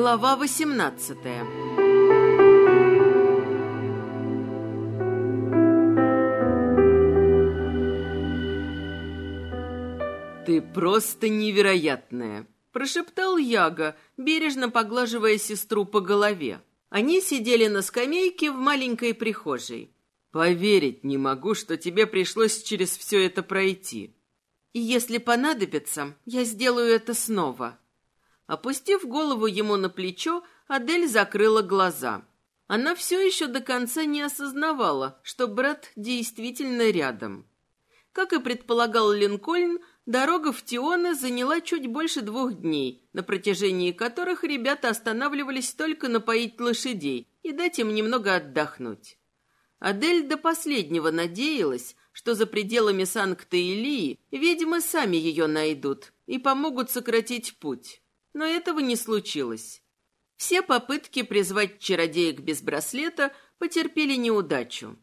Глава 18 «Ты просто невероятная!» – прошептал Яга, бережно поглаживая сестру по голове. Они сидели на скамейке в маленькой прихожей. «Поверить не могу, что тебе пришлось через все это пройти». «И если понадобится, я сделаю это снова», Опустив голову ему на плечо, Адель закрыла глаза. Она все еще до конца не осознавала, что брат действительно рядом. Как и предполагал Линкольн, дорога в Тионе заняла чуть больше двух дней, на протяжении которых ребята останавливались только напоить лошадей и дать им немного отдохнуть. Адель до последнего надеялась, что за пределами Санкта-Илии ведьмы сами ее найдут и помогут сократить путь. Но этого не случилось. Все попытки призвать чародеек без браслета потерпели неудачу.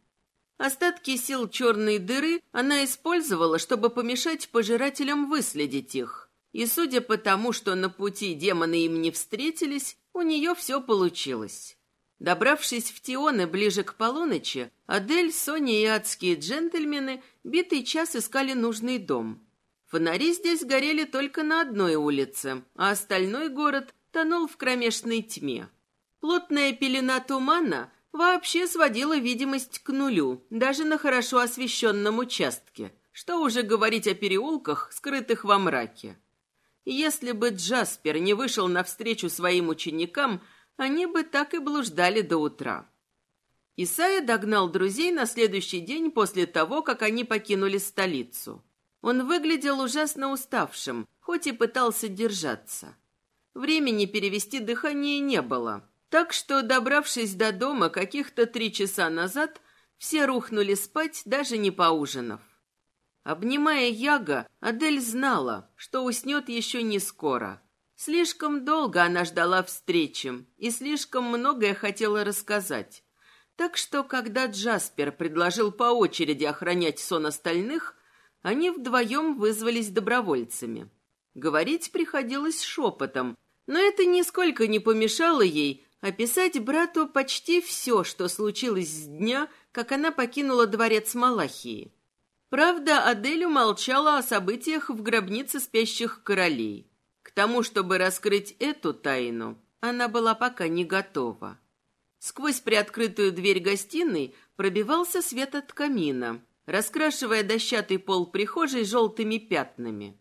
Остатки сил черной дыры она использовала, чтобы помешать пожирателям выследить их. И судя по тому, что на пути демоны им не встретились, у нее все получилось. Добравшись в Тионы ближе к полуночи, Адель, Соня и адские джентльмены битый час искали нужный дом. Фонари здесь горели только на одной улице, а остальной город тонул в кромешной тьме. Плотная пелена тумана вообще сводила видимость к нулю, даже на хорошо освещенном участке. Что уже говорить о переулках, скрытых во мраке. Если бы Джаспер не вышел навстречу своим ученикам, они бы так и блуждали до утра. Исайя догнал друзей на следующий день после того, как они покинули столицу. Он выглядел ужасно уставшим, хоть и пытался держаться. Времени перевести дыхание не было, так что, добравшись до дома каких-то три часа назад, все рухнули спать, даже не поужинав. Обнимая Яга, Адель знала, что уснет еще не скоро. Слишком долго она ждала встречи и слишком многое хотела рассказать. Так что, когда Джаспер предложил по очереди охранять сон остальных, они вдвоем вызвались добровольцами. Говорить приходилось шепотом, но это нисколько не помешало ей описать брату почти все, что случилось с дня, как она покинула дворец Малахии. Правда, Адель умолчала о событиях в гробнице спящих королей. К тому, чтобы раскрыть эту тайну, она была пока не готова. Сквозь приоткрытую дверь гостиной пробивался свет от камина, раскрашивая дощатый пол прихожей желтыми пятнами.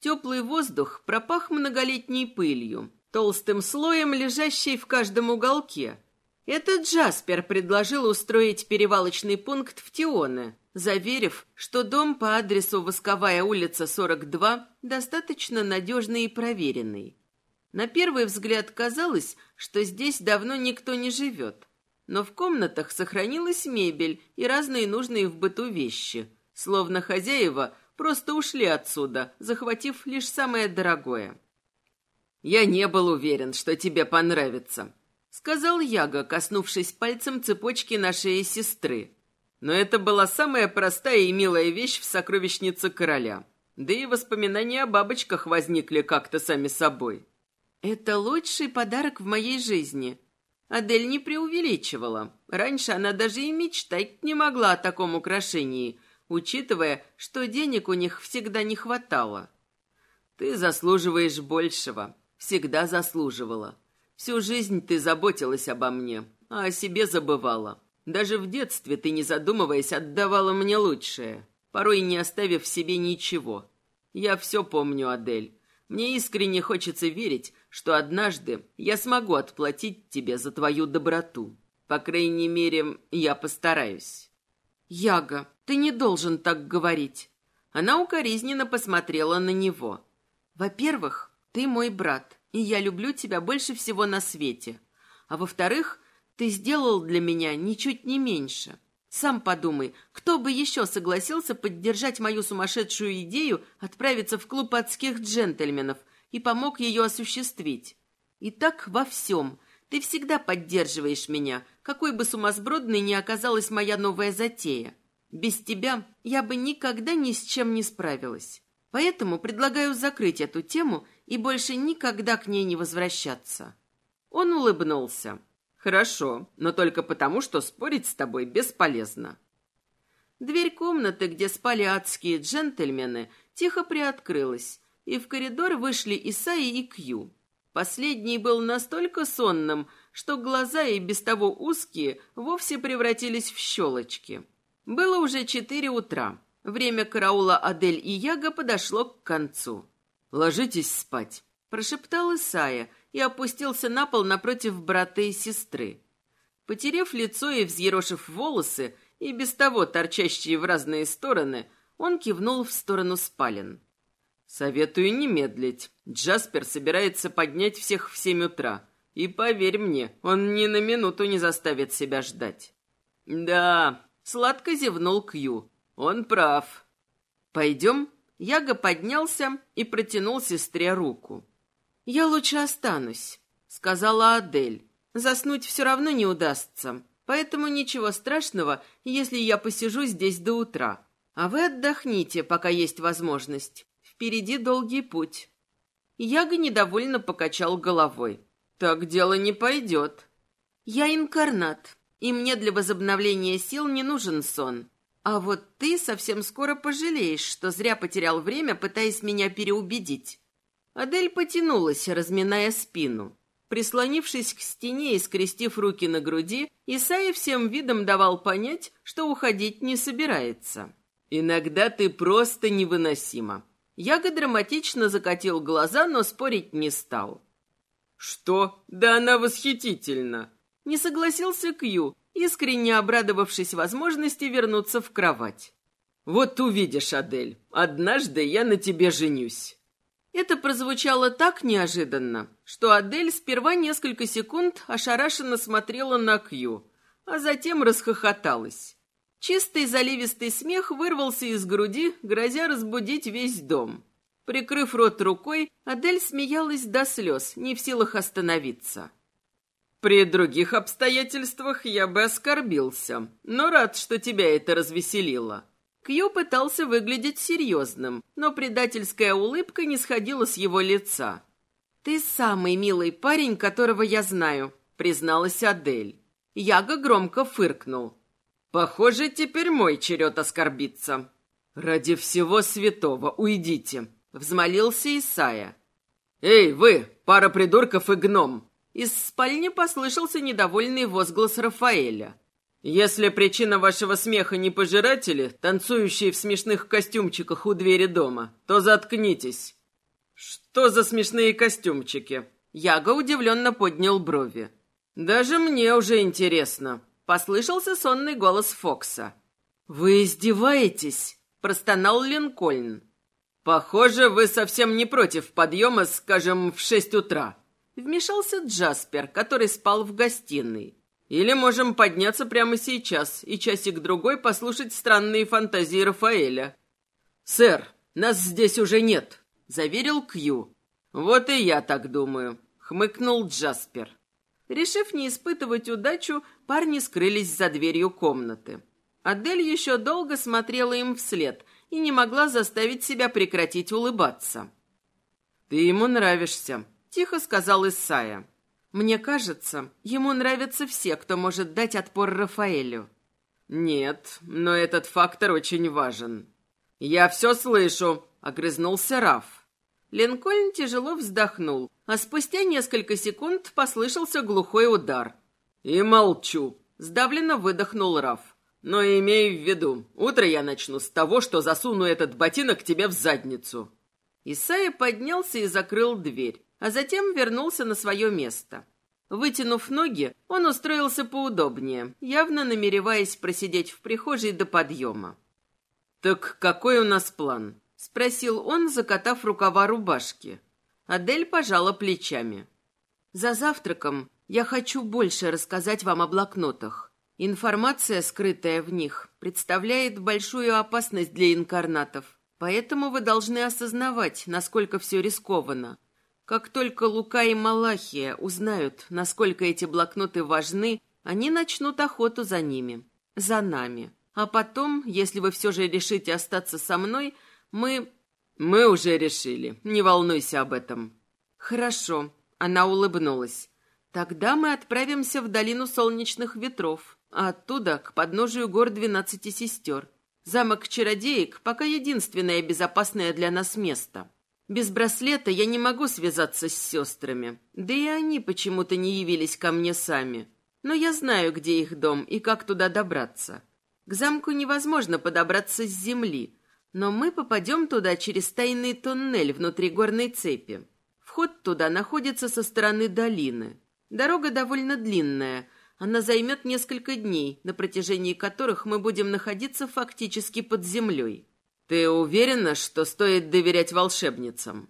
Теплый воздух пропах многолетней пылью, толстым слоем, лежащей в каждом уголке. Этот Джаспер предложил устроить перевалочный пункт в Тионе, заверив, что дом по адресу Восковая улица, 42 достаточно надежный и проверенный. На первый взгляд казалось, что здесь давно никто не живет но в комнатах сохранилась мебель и разные нужные в быту вещи, словно хозяева просто ушли отсюда, захватив лишь самое дорогое. «Я не был уверен, что тебе понравится», — сказал Яга, коснувшись пальцем цепочки на шее сестры. Но это была самая простая и милая вещь в сокровищнице короля. Да и воспоминания о бабочках возникли как-то сами собой. «Это лучший подарок в моей жизни», Адель не преувеличивала. Раньше она даже и мечтать не могла о таком украшении, учитывая, что денег у них всегда не хватало. «Ты заслуживаешь большего. Всегда заслуживала. Всю жизнь ты заботилась обо мне, а о себе забывала. Даже в детстве ты, не задумываясь, отдавала мне лучшее, порой не оставив себе ничего. Я все помню, Адель. Мне искренне хочется верить, что однажды я смогу отплатить тебе за твою доброту. По крайней мере, я постараюсь. Яга, ты не должен так говорить. Она укоризненно посмотрела на него. Во-первых, ты мой брат, и я люблю тебя больше всего на свете. А во-вторых, ты сделал для меня ничуть не меньше. Сам подумай, кто бы еще согласился поддержать мою сумасшедшую идею отправиться в клуб адских джентльменов – и помог ее осуществить. И так во всем. Ты всегда поддерживаешь меня, какой бы сумасбродной ни оказалась моя новая затея. Без тебя я бы никогда ни с чем не справилась. Поэтому предлагаю закрыть эту тему и больше никогда к ней не возвращаться. Он улыбнулся. «Хорошо, но только потому, что спорить с тобой бесполезно». Дверь комнаты, где спали адские джентльмены, тихо приоткрылась, и в коридор вышли Исаи и Кью. Последний был настолько сонным, что глаза и без того узкие вовсе превратились в щелочки. Было уже четыре утра. Время караула Адель и Яга подошло к концу. «Ложитесь спать», – прошептал Исая и опустился на пол напротив брата и сестры. Потерев лицо и взъерошив волосы, и без того торчащие в разные стороны, он кивнул в сторону спален. «Советую не медлить. Джаспер собирается поднять всех в семь утра. И поверь мне, он ни на минуту не заставит себя ждать». «Да», — сладко зевнул Кью. «Он прав». «Пойдем?» Яга поднялся и протянул сестре руку. «Я лучше останусь», — сказала Адель. «Заснуть все равно не удастся, поэтому ничего страшного, если я посижу здесь до утра. А вы отдохните, пока есть возможность. Впереди долгий путь». Яга недовольно покачал головой. «Так дело не пойдет». «Я инкарнат, и мне для возобновления сил не нужен сон. А вот ты совсем скоро пожалеешь, что зря потерял время, пытаясь меня переубедить». Адель потянулась, разминая спину. Прислонившись к стене и скрестив руки на груди, Исаия всем видом давал понять, что уходить не собирается. «Иногда ты просто невыносима». Яга драматично закатил глаза, но спорить не стал. «Что? Да она восхитительна!» Не согласился Кью, искренне обрадовавшись возможности вернуться в кровать. «Вот увидишь, Адель, однажды я на тебе женюсь». Это прозвучало так неожиданно, что Адель сперва несколько секунд ошарашенно смотрела на Кью, а затем расхохоталась. Чистый заливистый смех вырвался из груди, грозя разбудить весь дом. Прикрыв рот рукой, Адель смеялась до слез, не в силах остановиться. «При других обстоятельствах я бы оскорбился, но рад, что тебя это развеселило. Кью пытался выглядеть серьезным, но предательская улыбка не сходила с его лица. «Ты самый милый парень, которого я знаю», — призналась Адель. Яга громко фыркнул. «Похоже, теперь мой черед оскорбиться». «Ради всего святого уйдите», — взмолился Исая. «Эй, вы, пара придурков и гном!» Из спальни послышался недовольный возглас Рафаэля. Если причина вашего смеха не пожиратели, танцующие в смешных костюмчиках у двери дома, то заткнитесь. Что за смешные костюмчики? Яга удивленно поднял брови. Даже мне уже интересно. Послышался сонный голос Фокса. Вы издеваетесь? Простонал Линкольн. Похоже, вы совсем не против подъема, скажем, в шесть утра. Вмешался Джаспер, который спал в гостиной. Или можем подняться прямо сейчас и часик-другой послушать странные фантазии Рафаэля. «Сэр, нас здесь уже нет», — заверил Кью. «Вот и я так думаю», — хмыкнул Джаспер. Решив не испытывать удачу, парни скрылись за дверью комнаты. Адель еще долго смотрела им вслед и не могла заставить себя прекратить улыбаться. «Ты ему нравишься», — тихо сказал Исайя. Мне кажется, ему нравятся все, кто может дать отпор Рафаэлю. Нет, но этот фактор очень важен. Я все слышу, огрызнулся Раф. Линкольн тяжело вздохнул, а спустя несколько секунд послышался глухой удар. «И молчу», — сдавленно выдохнул Раф. «Но имей в виду, утро я начну с того, что засуну этот ботинок тебе в задницу». Исайя поднялся и закрыл дверь а затем вернулся на свое место. Вытянув ноги, он устроился поудобнее, явно намереваясь просидеть в прихожей до подъема. «Так какой у нас план?» — спросил он, закатав рукава рубашки. Адель пожала плечами. «За завтраком я хочу больше рассказать вам о блокнотах. Информация, скрытая в них, представляет большую опасность для инкарнатов, поэтому вы должны осознавать, насколько все рискованно. Как только Лука и Малахия узнают, насколько эти блокноты важны, они начнут охоту за ними, за нами. А потом, если вы все же решите остаться со мной, мы... Мы уже решили, не волнуйся об этом. Хорошо, она улыбнулась. Тогда мы отправимся в долину солнечных ветров, а оттуда к подножию гор двенадцати сестер. Замок чародеек пока единственное безопасное для нас место. Без браслета я не могу связаться с сестрами, да и они почему-то не явились ко мне сами. Но я знаю, где их дом и как туда добраться. К замку невозможно подобраться с земли, но мы попадем туда через тайный туннель внутри горной цепи. Вход туда находится со стороны долины. Дорога довольно длинная, она займет несколько дней, на протяжении которых мы будем находиться фактически под землей. «Ты уверена, что стоит доверять волшебницам?»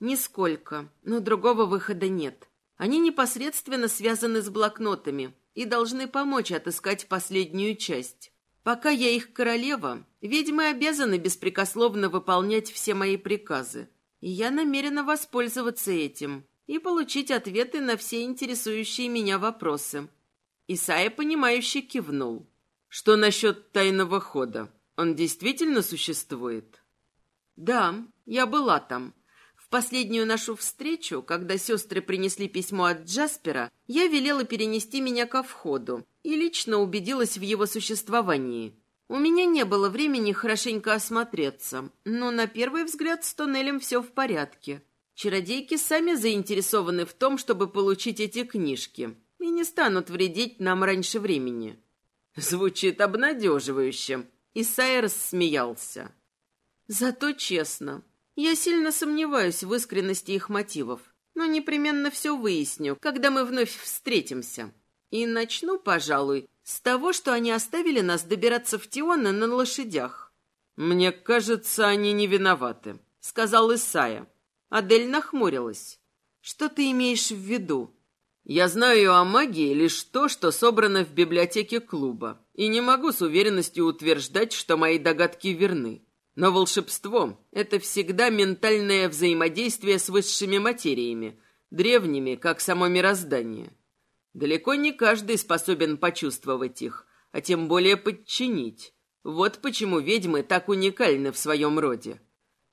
«Нисколько, но другого выхода нет. Они непосредственно связаны с блокнотами и должны помочь отыскать последнюю часть. Пока я их королева, ведьмы обязаны беспрекословно выполнять все мои приказы. И я намерена воспользоваться этим и получить ответы на все интересующие меня вопросы». Исайя, понимающе кивнул. «Что насчет тайного хода?» Он действительно существует? Да, я была там. Последнюю нашу встречу, когда сестры принесли письмо от Джаспера, я велела перенести меня ко входу и лично убедилась в его существовании. У меня не было времени хорошенько осмотреться, но на первый взгляд с тоннелем все в порядке. Чародейки сами заинтересованы в том, чтобы получить эти книжки, и не станут вредить нам раньше времени. Звучит обнадеживающе, Исайя рассмеялся. Зато честно, я сильно сомневаюсь в искренности их мотивов, но непременно все выясню, когда мы вновь встретимся. И начну, пожалуй, с того, что они оставили нас добираться в Тиона на лошадях. «Мне кажется, они не виноваты», — сказал Исайя. Адель нахмурилась. «Что ты имеешь в виду?» Я знаю о магии лишь то, что собрано в библиотеке клуба, и не могу с уверенностью утверждать, что мои догадки верны. Но волшебство — это всегда ментальное взаимодействие с высшими материями, древними, как само мироздание. Далеко не каждый способен почувствовать их, а тем более подчинить. Вот почему ведьмы так уникальны в своем роде.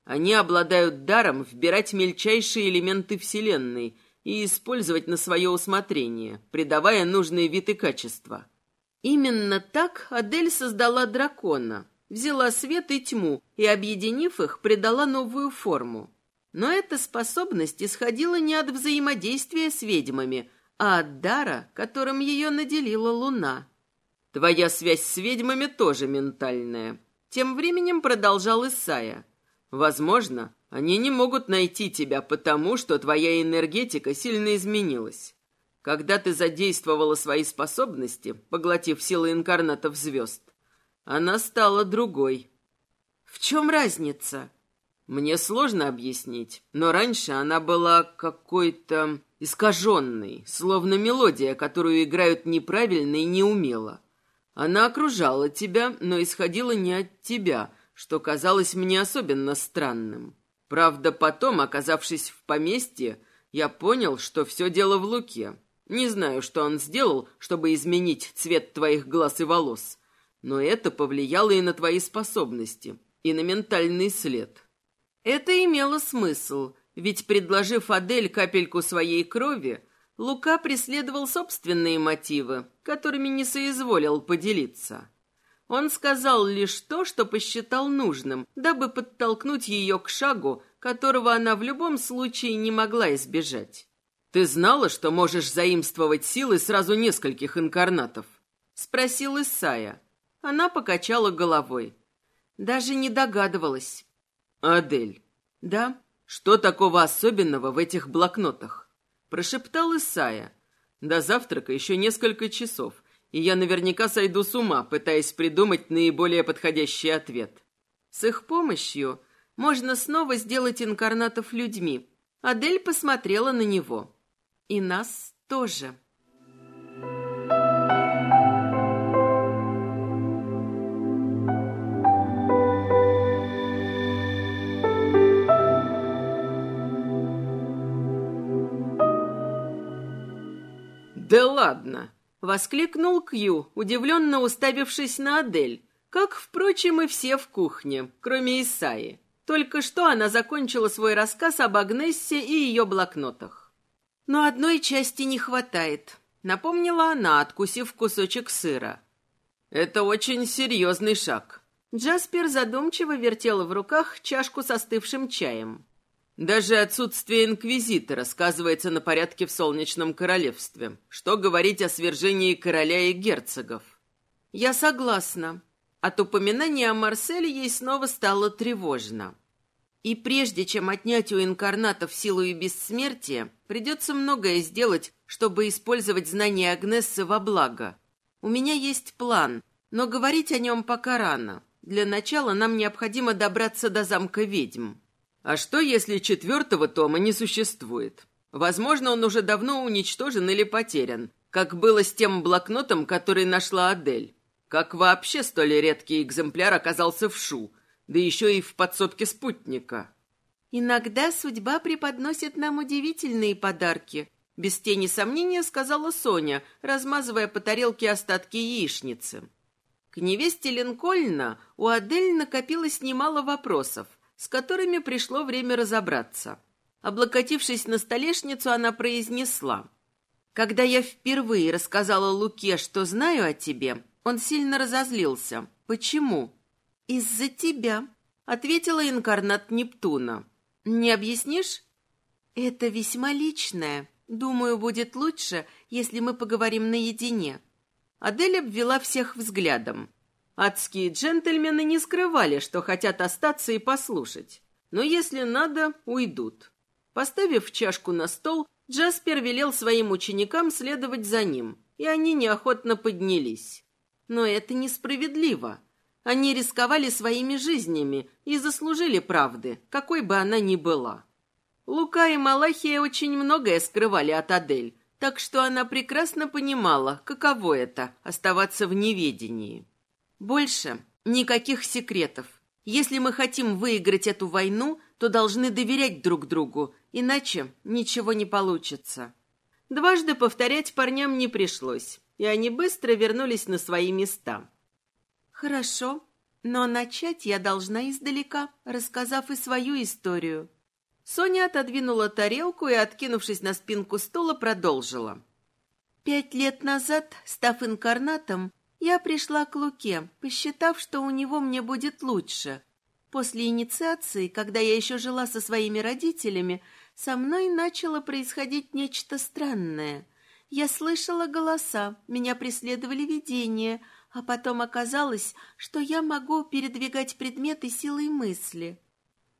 Они обладают даром вбирать мельчайшие элементы Вселенной — и использовать на свое усмотрение, придавая нужные виды качества. Именно так Адель создала дракона, взяла свет и тьму и, объединив их, придала новую форму. Но эта способность исходила не от взаимодействия с ведьмами, а от дара, которым ее наделила луна. «Твоя связь с ведьмами тоже ментальная», — тем временем продолжал Исая. «Возможно, они не могут найти тебя потому, что твоя энергетика сильно изменилась. Когда ты задействовала свои способности, поглотив силы инкарнатов звезд, она стала другой. В чем разница? Мне сложно объяснить, но раньше она была какой-то искаженной, словно мелодия, которую играют неправильно и неумело. Она окружала тебя, но исходила не от тебя, что казалось мне особенно странным. Правда, потом, оказавшись в поместье, я понял, что все дело в Луке. Не знаю, что он сделал, чтобы изменить цвет твоих глаз и волос, но это повлияло и на твои способности, и на ментальный след. Это имело смысл, ведь, предложив Адель капельку своей крови, Лука преследовал собственные мотивы, которыми не соизволил поделиться. Он сказал лишь то, что посчитал нужным, дабы подтолкнуть ее к шагу, которого она в любом случае не могла избежать. «Ты знала, что можешь заимствовать силы сразу нескольких инкарнатов?» — спросил Исая. Она покачала головой. Даже не догадывалась. «Адель». «Да?» «Что такого особенного в этих блокнотах?» — прошептал Исая. «До завтрака еще несколько часов, и я наверняка сойду с ума, пытаясь придумать наиболее подходящий ответ. С их помощью можно снова сделать инкарнатов людьми. Адель посмотрела на него. И нас тоже. «Да ладно!» Воскликнул Кью, удивленно уставившись на Адель, как, впрочем, и все в кухне, кроме Исаи. Только что она закончила свой рассказ об Агнессе и ее блокнотах. Но одной части не хватает, напомнила она, откусив кусочек сыра. Это очень серьезный шаг. Джаспер задумчиво вертел в руках чашку с остывшим чаем. Даже отсутствие инквизитора сказывается на порядке в Солнечном Королевстве. Что говорить о свержении короля и герцогов? Я согласна. От упоминания о Марселе ей снова стало тревожно. И прежде чем отнять у инкарнатов силу и бессмертие, придется многое сделать, чтобы использовать знания Агнессы во благо. У меня есть план, но говорить о нем пока рано. Для начала нам необходимо добраться до замка ведьм. А что, если четвертого тома не существует? Возможно, он уже давно уничтожен или потерян, как было с тем блокнотом, который нашла Адель. Как вообще столь редкий экземпляр оказался в Шу, да еще и в подсобке спутника? «Иногда судьба преподносит нам удивительные подарки», без тени сомнения сказала Соня, размазывая по тарелке остатки яичницы. К невесте Линкольна у Адель накопилось немало вопросов, с которыми пришло время разобраться. Облокотившись на столешницу, она произнесла. «Когда я впервые рассказала Луке, что знаю о тебе, он сильно разозлился. Почему?» «Из-за тебя», — ответила инкарнат Нептуна. «Не объяснишь?» «Это весьма личное. Думаю, будет лучше, если мы поговорим наедине». Адель обвела всех взглядом. Адские джентльмены не скрывали, что хотят остаться и послушать. Но если надо, уйдут. Поставив чашку на стол, Джаспер велел своим ученикам следовать за ним, и они неохотно поднялись. Но это несправедливо. Они рисковали своими жизнями и заслужили правды, какой бы она ни была. Лука и Малахия очень многое скрывали от Адель, так что она прекрасно понимала, каково это – оставаться в неведении. Больше никаких секретов. Если мы хотим выиграть эту войну, то должны доверять друг другу, иначе ничего не получится. Дважды повторять парням не пришлось, и они быстро вернулись на свои места. Хорошо, но начать я должна издалека, рассказав и свою историю. Соня отодвинула тарелку и, откинувшись на спинку стула, продолжила. Пять лет назад, став инкарнатом, я пришла к Луке, посчитав, что у него мне будет лучше. После инициации, когда я еще жила со своими родителями, со мной начало происходить нечто странное. Я слышала голоса, меня преследовали видения, а потом оказалось, что я могу передвигать предметы силой мысли.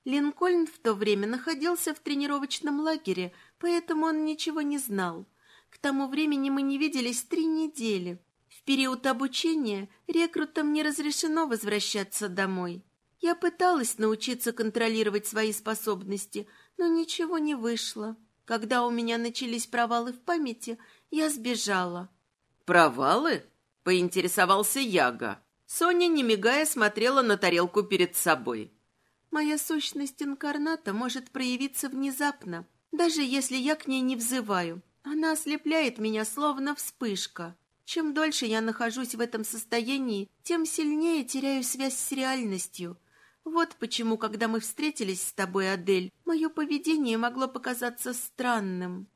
Линкольн в то время находился в тренировочном лагере, поэтому он ничего не знал. К тому времени мы не виделись три недели период обучения рекрутам не разрешено возвращаться домой. Я пыталась научиться контролировать свои способности, но ничего не вышло. Когда у меня начались провалы в памяти, я сбежала. «Провалы?» — поинтересовался Яга. Соня, не мигая, смотрела на тарелку перед собой. «Моя сущность инкарната может проявиться внезапно, даже если я к ней не взываю. Она ослепляет меня, словно вспышка. Чем дольше я нахожусь в этом состоянии, тем сильнее теряю связь с реальностью. Вот почему, когда мы встретились с тобой, Адель, мое поведение могло показаться странным.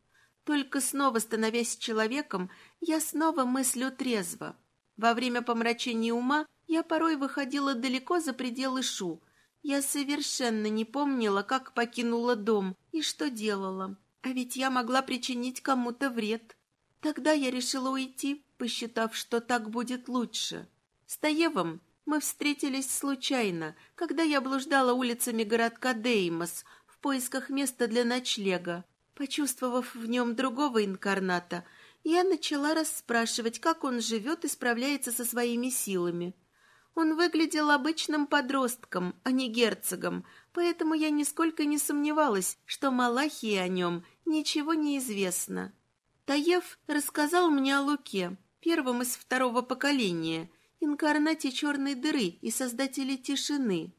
Только снова становясь человеком, я снова мыслю трезво. Во время помрачения ума я порой выходила далеко за пределы Шу. Я совершенно не помнила, как покинула дом и что делала. А ведь я могла причинить кому-то вред. Тогда я решила уйти, посчитав, что так будет лучше. С Таевом мы встретились случайно, когда я блуждала улицами городка Деймос в поисках места для ночлега. Почувствовав в нем другого инкарната, я начала расспрашивать, как он живет и справляется со своими силами. Он выглядел обычным подростком, а не герцогом, поэтому я нисколько не сомневалась, что Малахии о нем ничего не известно. Таев рассказал мне о Луке, первом из второго поколения, инкарнате черной дыры и создателе тишины.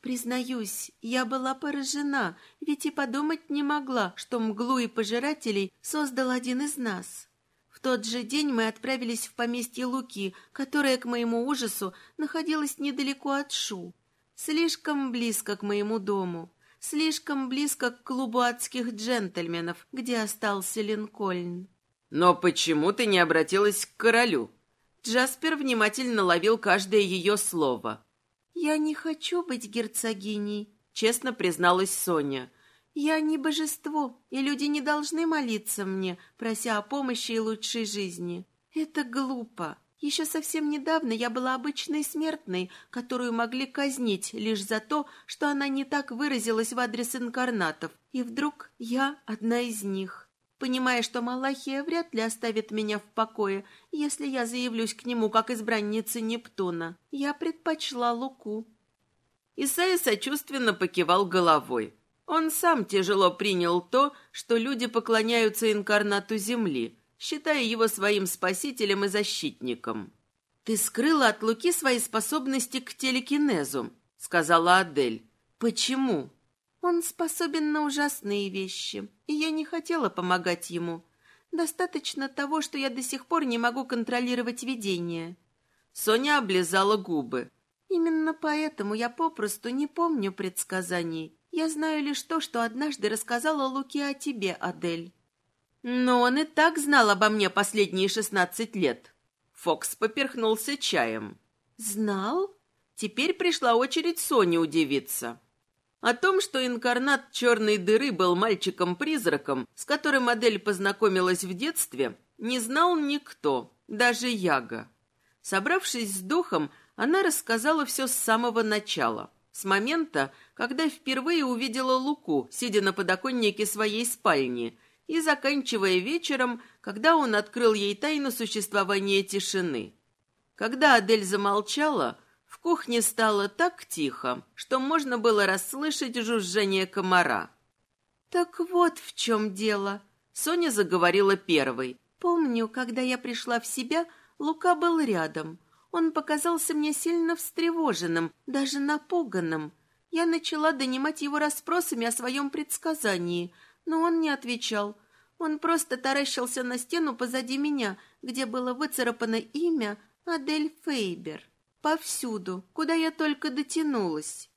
Признаюсь, я была поражена, ведь и подумать не могла, что мглу и пожирателей создал один из нас. В тот же день мы отправились в поместье Луки, которое, к моему ужасу, находилось недалеко от Шу, слишком близко к моему дому. слишком близко к клубу адских джентльменов, где остался Линкольн. Но почему ты не обратилась к королю? Джаспер внимательно ловил каждое ее слово. «Я не хочу быть герцогиней», — честно призналась Соня. «Я не божество, и люди не должны молиться мне, прося о помощи и лучшей жизни. Это глупо. Еще совсем недавно я была обычной смертной, которую могли казнить лишь за то, что она не так выразилась в адрес инкарнатов, и вдруг я одна из них. Понимая, что Малахия вряд ли оставит меня в покое, если я заявлюсь к нему как избранница Нептуна, я предпочла Луку. Исайя сочувственно покивал головой. Он сам тяжело принял то, что люди поклоняются инкарнату Земли, считая его своим спасителем и защитником. «Ты скрыла от Луки свои способности к телекинезу», — сказала Адель. «Почему?» «Он способен на ужасные вещи, и я не хотела помогать ему. Достаточно того, что я до сих пор не могу контролировать видение». Соня облизала губы. Именно поэтому я попросту не помню предсказаний. Я знаю лишь то, что однажды рассказала Луке о тебе, Адель. Но он и так знал обо мне последние шестнадцать лет. Фокс поперхнулся чаем. Знал? Теперь пришла очередь Сони удивиться. О том, что инкарнат черной дыры был мальчиком-призраком, с которым модель познакомилась в детстве, не знал никто, даже Яга. Собравшись с духом, она рассказала все с самого начала, с момента, когда впервые увидела Луку, сидя на подоконнике своей спальни, и заканчивая вечером, когда он открыл ей тайну существования тишины. Когда Адель замолчала, в кухне стало так тихо, что можно было расслышать жужжание комара. «Так вот в чем дело», — Соня заговорила первой. «Помню, когда я пришла в себя, Лука был рядом. Он показался мне сильно встревоженным, даже напуганным. Я начала донимать его расспросами о своем предсказании, но он не отвечал. Он просто таращился на стену позади меня, где было выцарапано имя Адель Фейбер. Повсюду, куда я только дотянулась.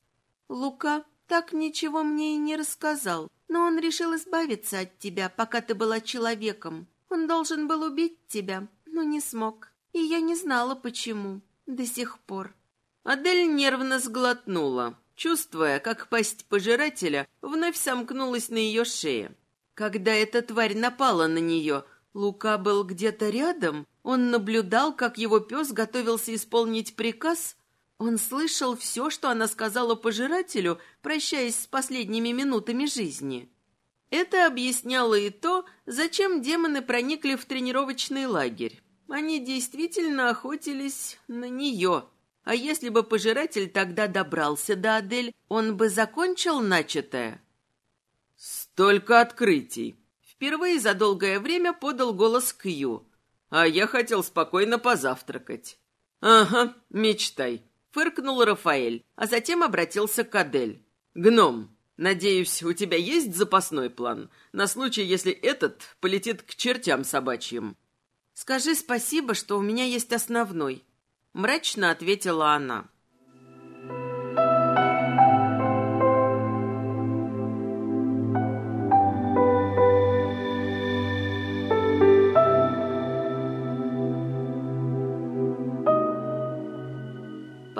Лука так ничего мне и не рассказал, но он решил избавиться от тебя, пока ты была человеком. Он должен был убить тебя, но не смог. И я не знала, почему. До сих пор. Адель нервно сглотнула, чувствуя, как пасть пожирателя вновь сомкнулась на ее шее. Когда эта тварь напала на нее, Лука был где-то рядом. Он наблюдал, как его пес готовился исполнить приказ. Он слышал все, что она сказала пожирателю, прощаясь с последними минутами жизни. Это объясняло и то, зачем демоны проникли в тренировочный лагерь. Они действительно охотились на нее. А если бы пожиратель тогда добрался до Адель, он бы закончил начатое? Столько открытий. Впервые за долгое время подал голос Кью. А я хотел спокойно позавтракать. Ага, мечтай. Фыркнул Рафаэль, а затем обратился к Адель. Гном, надеюсь, у тебя есть запасной план на случай, если этот полетит к чертям собачьим. «Скажи спасибо, что у меня есть основной», — мрачно ответила она.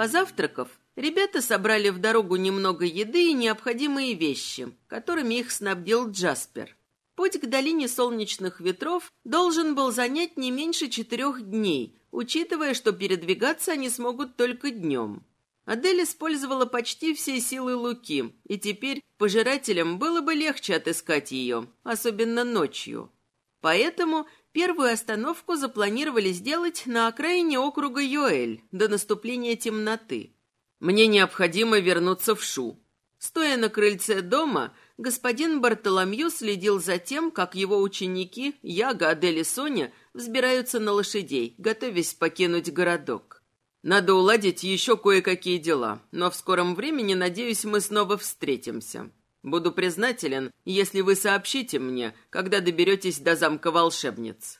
Позавтракав, ребята собрали в дорогу немного еды и необходимые вещи, которыми их снабдил Джаспер. Путь к долине солнечных ветров должен был занять не меньше четырех дней, учитывая, что передвигаться они смогут только днем. Адель использовала почти все силы Луки, и теперь пожирателям было бы легче отыскать ее, особенно ночью. Поэтому первую остановку запланировали сделать на окраине округа Йоэль до наступления темноты. Мне необходимо вернуться в Шу. Стоя на крыльце дома, господин Бартоломью следил за тем, как его ученики, Яга, Адель и Соня, взбираются на лошадей, готовясь покинуть городок. Надо уладить еще кое-какие дела, но в скором времени, надеюсь, мы снова встретимся. Буду признателен, если вы сообщите мне, когда доберетесь до замка волшебниц.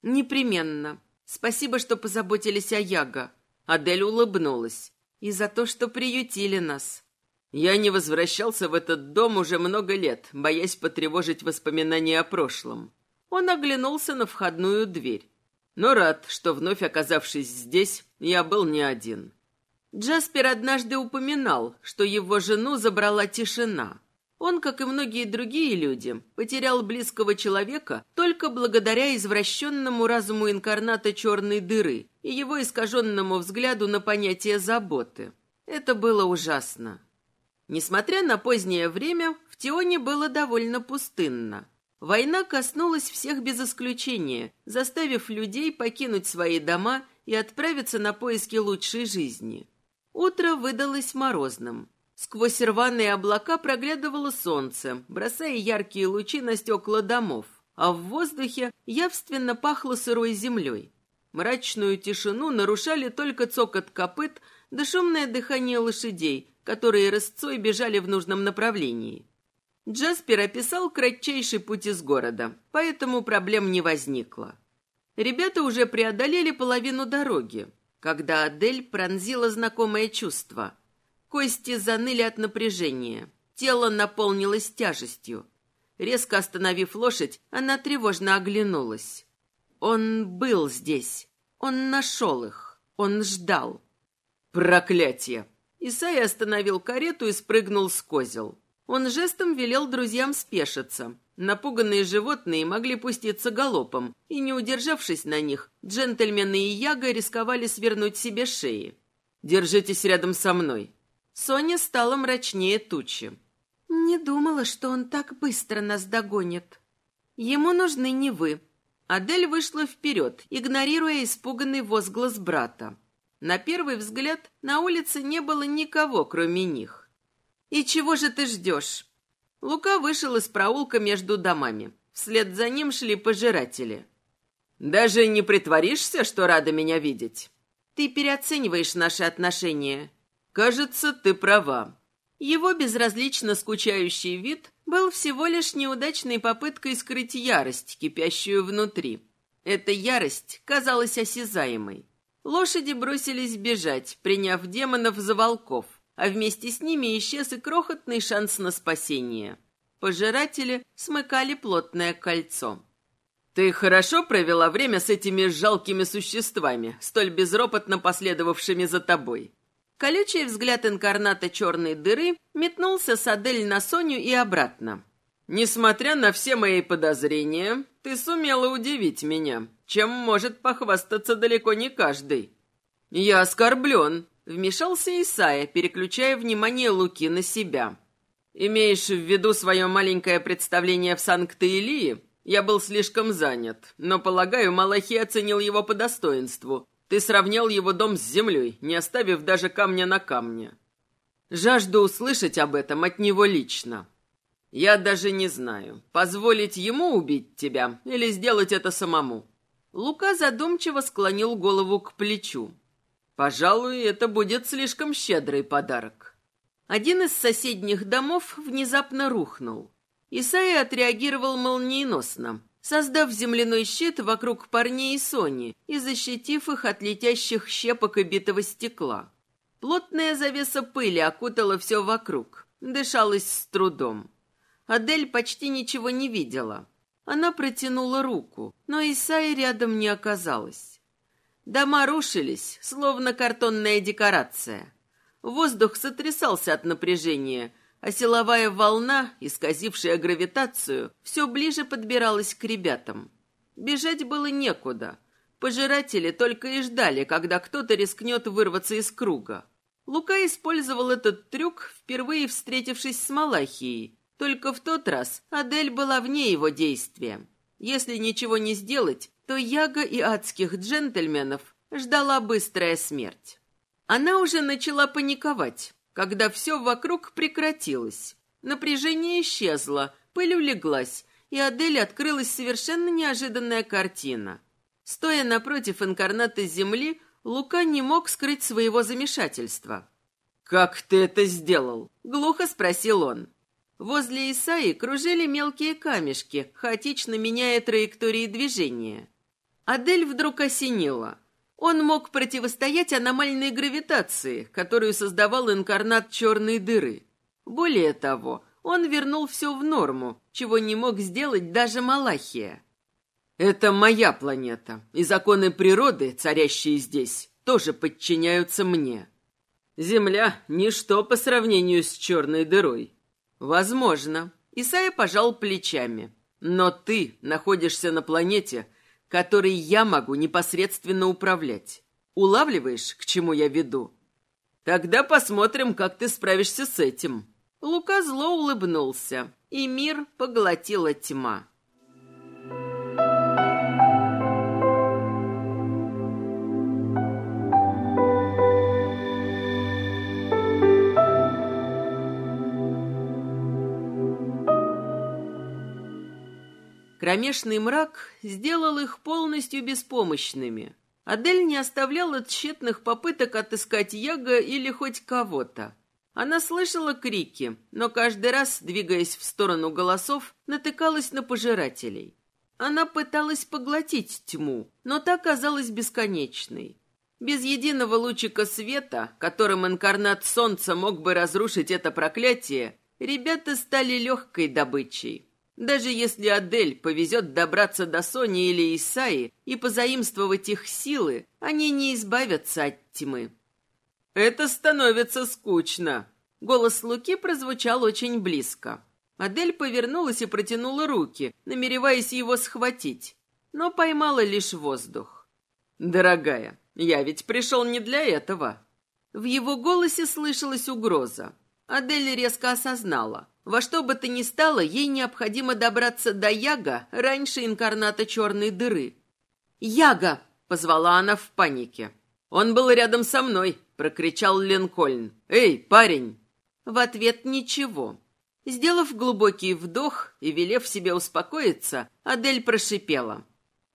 Непременно. Спасибо, что позаботились о Яга. Адель улыбнулась. И за то, что приютили нас. Я не возвращался в этот дом уже много лет, боясь потревожить воспоминания о прошлом. Он оглянулся на входную дверь. Но рад, что вновь оказавшись здесь, я был не один. Джаспер однажды упоминал, что его жену забрала тишина. Он, как и многие другие люди, потерял близкого человека только благодаря извращенному разуму инкарната черной дыры и его искаженному взгляду на понятие заботы. Это было ужасно. Несмотря на позднее время, в Тионе было довольно пустынно. Война коснулась всех без исключения, заставив людей покинуть свои дома и отправиться на поиски лучшей жизни. Утро выдалось морозным. Сквозь рваные облака проглядывало солнце, бросая яркие лучи на стекла домов, а в воздухе явственно пахло сырой землей. Мрачную тишину нарушали только цокот копыт да шумное дыхание лошадей, которые рысцой бежали в нужном направлении. Джаспер описал кратчайший путь из города, поэтому проблем не возникло. Ребята уже преодолели половину дороги, когда Адель пронзила знакомое чувство – Кости заныли от напряжения. Тело наполнилось тяжестью. Резко остановив лошадь, она тревожно оглянулась. Он был здесь. Он нашел их. Он ждал. Проклятие! Исай остановил карету и спрыгнул с козел. Он жестом велел друзьям спешиться. Напуганные животные могли пуститься галопом, и, не удержавшись на них, джентльмены и яга рисковали свернуть себе шеи. «Держитесь рядом со мной», Соня стала мрачнее тучи. «Не думала, что он так быстро нас догонит. Ему нужны не вы». Адель вышла вперед, игнорируя испуганный возглас брата. На первый взгляд на улице не было никого, кроме них. «И чего же ты ждешь?» Лука вышел из проулка между домами. Вслед за ним шли пожиратели. «Даже не притворишься, что рада меня видеть?» «Ты переоцениваешь наши отношения», «Кажется, ты права». Его безразлично скучающий вид был всего лишь неудачной попыткой скрыть ярость, кипящую внутри. Эта ярость казалась осязаемой. Лошади бросились бежать, приняв демонов за волков, а вместе с ними исчез и крохотный шанс на спасение. Пожиратели смыкали плотное кольцо. «Ты хорошо провела время с этими жалкими существами, столь безропотно последовавшими за тобой?» Колючий взгляд инкарната черной дыры метнулся с Адель на Соню и обратно. «Несмотря на все мои подозрения, ты сумела удивить меня, чем может похвастаться далеко не каждый». «Я оскорблен», — вмешался Исая, переключая внимание Луки на себя. «Имеешь в виду свое маленькое представление в Санкт-Илии? Я был слишком занят, но, полагаю, Малахи оценил его по достоинству ты сравнял его дом с землей, не оставив даже камня на камне. Жажду услышать об этом от него лично. Я даже не знаю, позволить ему убить тебя или сделать это самому. Лука задумчиво склонил голову к плечу. Пожалуй, это будет слишком щедрый подарок. Один из соседних домов внезапно рухнул. Исайя отреагировал молниеносно, создав земляной щит вокруг парней и Сони и защитив их от летящих щепок и битого стекла. Плотная завеса пыли окутала все вокруг, дышалось с трудом. Адель почти ничего не видела. Она протянула руку, но Исаи рядом не оказалось. Дома рушились, словно картонная декорация. Воздух сотрясался от напряжения – а силовая волна, исказившая гравитацию, все ближе подбиралась к ребятам. Бежать было некуда. Пожиратели только и ждали, когда кто-то рискнет вырваться из круга. Лука использовал этот трюк, впервые встретившись с Малахией. Только в тот раз Адель была вне его действия. Если ничего не сделать, то Яга и адских джентльменов ждала быстрая смерть. Она уже начала паниковать когда все вокруг прекратилось. Напряжение исчезло, пыль улеглась, и Адель открылась совершенно неожиданная картина. Стоя напротив инкарната Земли, Лука не мог скрыть своего замешательства. «Как ты это сделал?» — глухо спросил он. Возле Исаи кружили мелкие камешки, хаотично меняя траектории движения. Адель вдруг осенила. Он мог противостоять аномальной гравитации, которую создавал инкарнат черной дыры. Более того, он вернул все в норму, чего не мог сделать даже Малахия. «Это моя планета, и законы природы, царящие здесь, тоже подчиняются мне. Земля — ничто по сравнению с черной дырой. Возможно. Исайя пожал плечами. Но ты находишься на планете, которой я могу непосредственно управлять. Улавливаешь, к чему я веду? Тогда посмотрим, как ты справишься с этим. Лука зло улыбнулся, и мир поглотила тьма. Кромешный мрак сделал их полностью беспомощными. Адель не оставляла тщетных попыток отыскать Яга или хоть кого-то. Она слышала крики, но каждый раз, двигаясь в сторону голосов, натыкалась на пожирателей. Она пыталась поглотить тьму, но та казалась бесконечной. Без единого лучика света, которым инкарнат солнца мог бы разрушить это проклятие, ребята стали легкой добычей. Даже если Адель повезет добраться до Сони или Исаи и позаимствовать их силы, они не избавятся от тьмы. «Это становится скучно!» Голос Луки прозвучал очень близко. Адель повернулась и протянула руки, намереваясь его схватить, но поймала лишь воздух. «Дорогая, я ведь пришел не для этого!» В его голосе слышалась угроза. Адель резко осознала. Во что бы то ни стало, ей необходимо добраться до Яга раньше инкарната черной дыры. «Яга!» — позвала она в панике. «Он был рядом со мной!» — прокричал Линкольн. «Эй, парень!» В ответ ничего. Сделав глубокий вдох и велев себе успокоиться, Адель прошипела.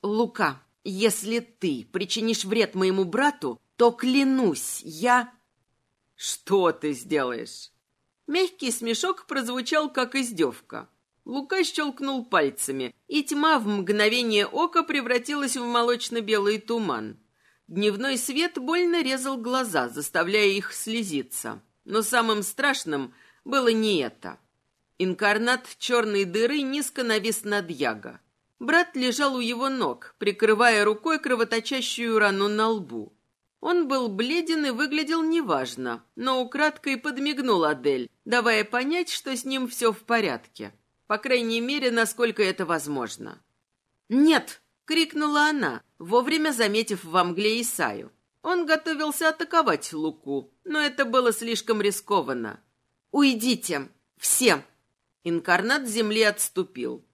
«Лука, если ты причинишь вред моему брату, то клянусь, я...» «Что ты сделаешь?» Мягкий смешок прозвучал, как издевка. Лука щелкнул пальцами, и тьма в мгновение ока превратилась в молочно-белый туман. Дневной свет больно резал глаза, заставляя их слезиться. Но самым страшным было не это. Инкарнат черной дыры низко навис над Яго. Брат лежал у его ног, прикрывая рукой кровоточащую рану на лбу. Он был бледен и выглядел неважно, но украдкой подмигнул Адель, давая понять, что с ним все в порядке. По крайней мере, насколько это возможно. «Нет!» — крикнула она, вовремя заметив во мгле Исаю. Он готовился атаковать Луку, но это было слишком рискованно. «Уйдите! Все!» Инкарнат земли отступил.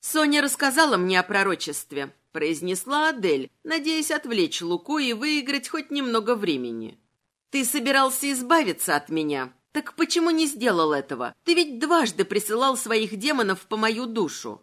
«Соня рассказала мне о пророчестве произнесла Адель, надеясь отвлечь Луку и выиграть хоть немного времени. «Ты собирался избавиться от меня. Так почему не сделал этого? Ты ведь дважды присылал своих демонов по мою душу».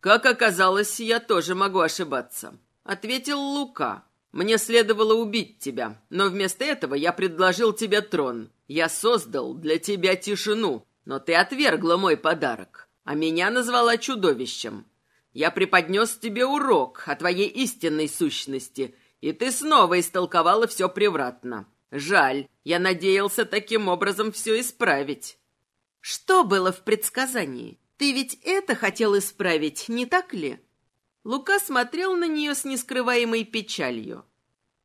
«Как оказалось, я тоже могу ошибаться», — ответил Лука. «Мне следовало убить тебя, но вместо этого я предложил тебе трон. Я создал для тебя тишину, но ты отвергла мой подарок, а меня назвала чудовищем. Я преподнес тебе урок о твоей истинной сущности, и ты снова истолковала все превратно. Жаль, я надеялся таким образом все исправить. Что было в предсказании? Ты ведь это хотел исправить, не так ли? Лука смотрел на нее с нескрываемой печалью.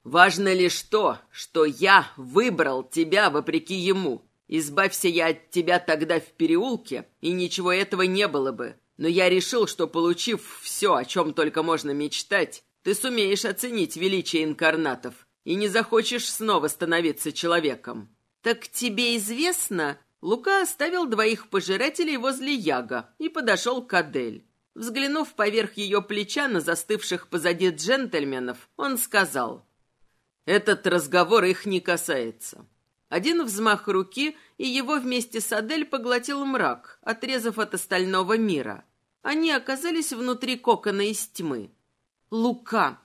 Важно лишь то, что я выбрал тебя вопреки ему. Избавься я от тебя тогда в переулке, и ничего этого не было бы. Но я решил, что, получив все, о чем только можно мечтать, ты сумеешь оценить величие инкарнатов и не захочешь снова становиться человеком. Так тебе известно... Лука оставил двоих пожирателей возле Яга и подошел к Адель. Взглянув поверх ее плеча на застывших позади джентльменов, он сказал, «Этот разговор их не касается. Один взмах руки, и его вместе с Адель поглотил мрак, отрезав от остального мира. Они оказались внутри кокона из тьмы. «Лука!»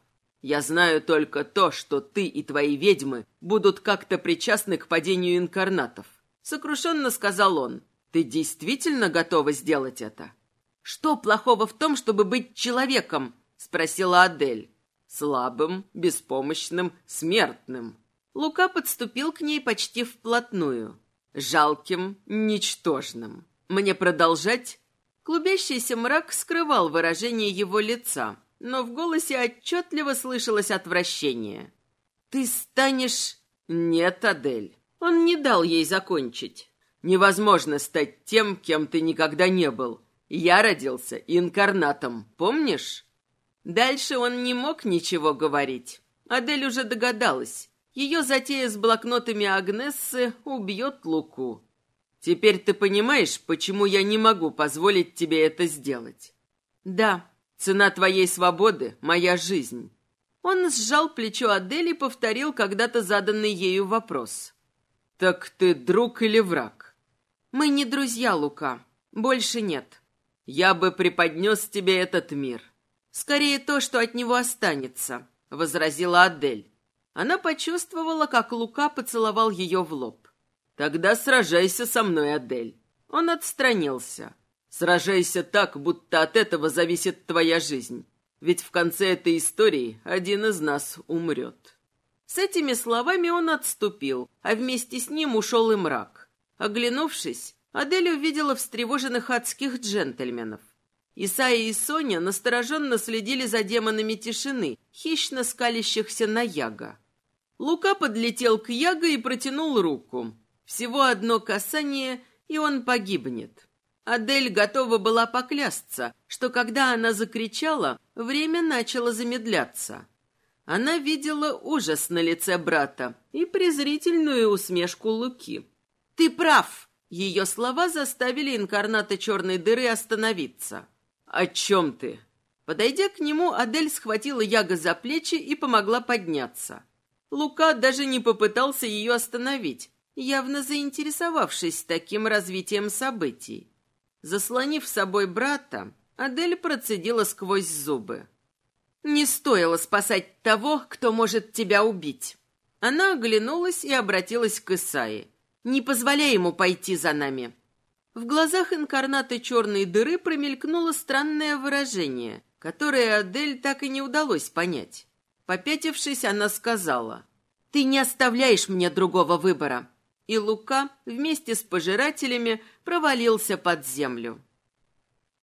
«Я знаю только то, что ты и твои ведьмы будут как-то причастны к падению инкарнатов», — сокрушенно сказал он. «Ты действительно готова сделать это?» «Что плохого в том, чтобы быть человеком?» — спросила Адель. «Слабым, беспомощным, смертным», Лука подступил к ней почти вплотную. жалким, ничтожным. Мне продолжать? Клубящийся мрак скрывал выражение его лица, но в голосе отчетливо слышалось отвращение. «Ты станешь...» «Нет, Адель». Он не дал ей закончить. «Невозможно стать тем, кем ты никогда не был. Я родился инкарнатом, помнишь?» Дальше он не мог ничего говорить. Адель уже догадалась. Ее затея с блокнотами Агнессы убьет Луку. Теперь ты понимаешь, почему я не могу позволить тебе это сделать? Да, цена твоей свободы — моя жизнь. Он сжал плечо Адели и повторил когда-то заданный ею вопрос. «Так ты друг или враг?» «Мы не друзья, Лука. Больше нет. Я бы преподнес тебе этот мир. Скорее то, что от него останется», — возразила Адель. Она почувствовала, как Лука поцеловал ее в лоб. «Тогда сражайся со мной, Адель». Он отстранился. «Сражайся так, будто от этого зависит твоя жизнь. Ведь в конце этой истории один из нас умрет». С этими словами он отступил, а вместе с ним ушел и мрак. Оглянувшись, Адель увидела встревоженных адских джентльменов. Исайя и Соня настороженно следили за демонами тишины, хищно скалящихся на Яга. Лука подлетел к Яго и протянул руку. Всего одно касание, и он погибнет. Адель готова была поклясться, что когда она закричала, время начало замедляться. Она видела ужас на лице брата и презрительную усмешку Луки. «Ты прав!» Ее слова заставили инкарната черной дыры остановиться. «О чем ты?» Подойдя к нему, Адель схватила Яга за плечи и помогла подняться. Лука даже не попытался ее остановить, явно заинтересовавшись таким развитием событий. Заслонив собой брата, Адель процедила сквозь зубы. «Не стоило спасать того, кто может тебя убить». Она оглянулась и обратилась к Исаи. «Не позволяй ему пойти за нами. В глазах инкарната черной дыры промелькнуло странное выражение, которое Адель так и не удалось понять. Попятившись, она сказала, «Ты не оставляешь мне другого выбора». И Лука вместе с пожирателями провалился под землю.